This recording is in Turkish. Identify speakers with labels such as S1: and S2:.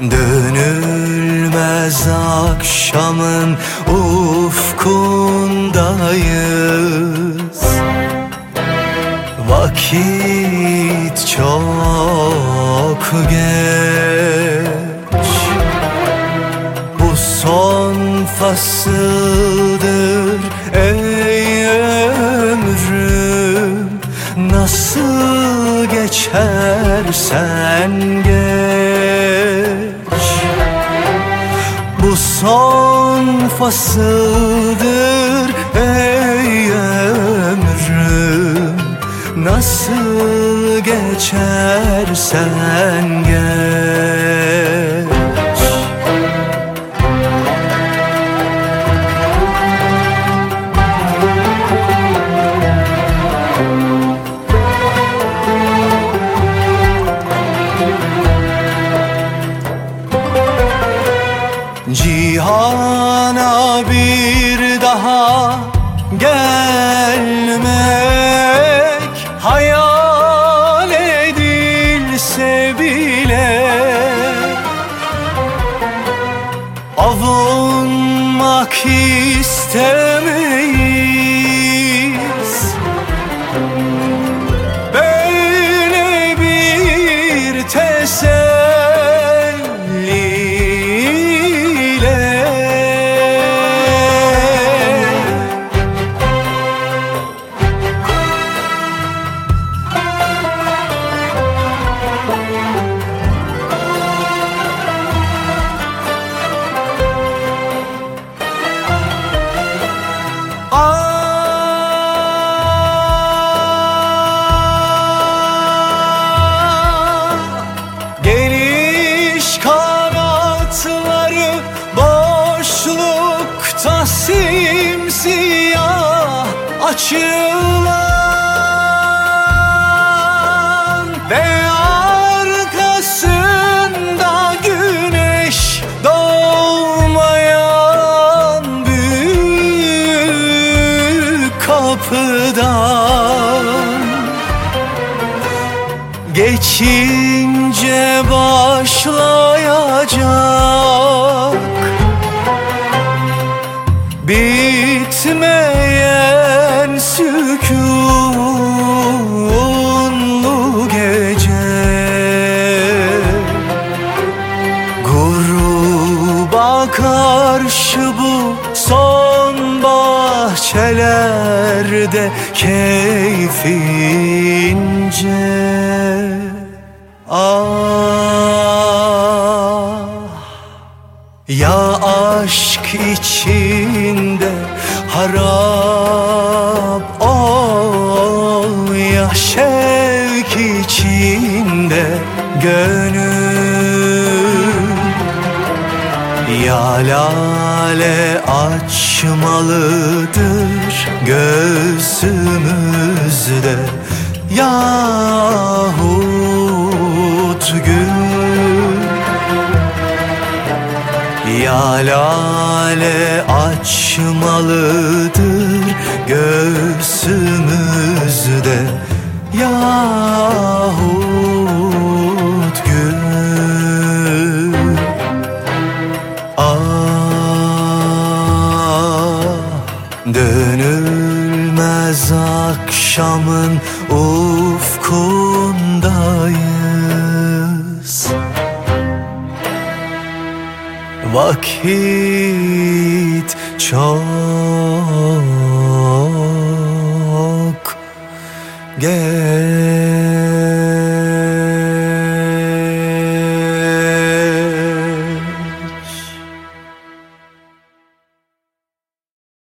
S1: Dönülmez akşamın ufkundayız. Vakit çok geç. Bu son fasıldır ey ömrüm. Nasıl geçersen son fasıldır ey ömrüm. Nasıl geçersen geç Avunmak istemeyiz açılan Ve arkasında güneş doğmayan büyük kapıdan. Geçince başlayacak Bitmeyen sükunlu gece. Gruba karşı bu son bahçelerde keyfince. Ah ya aşk içinde harap gönül. Ya lale açmalıdır göğsümüzde Yahut gül. Ya lale açmalıdır göğsümüzde Yahut dönülmez akşamın ufkundayız. Vakit çok geç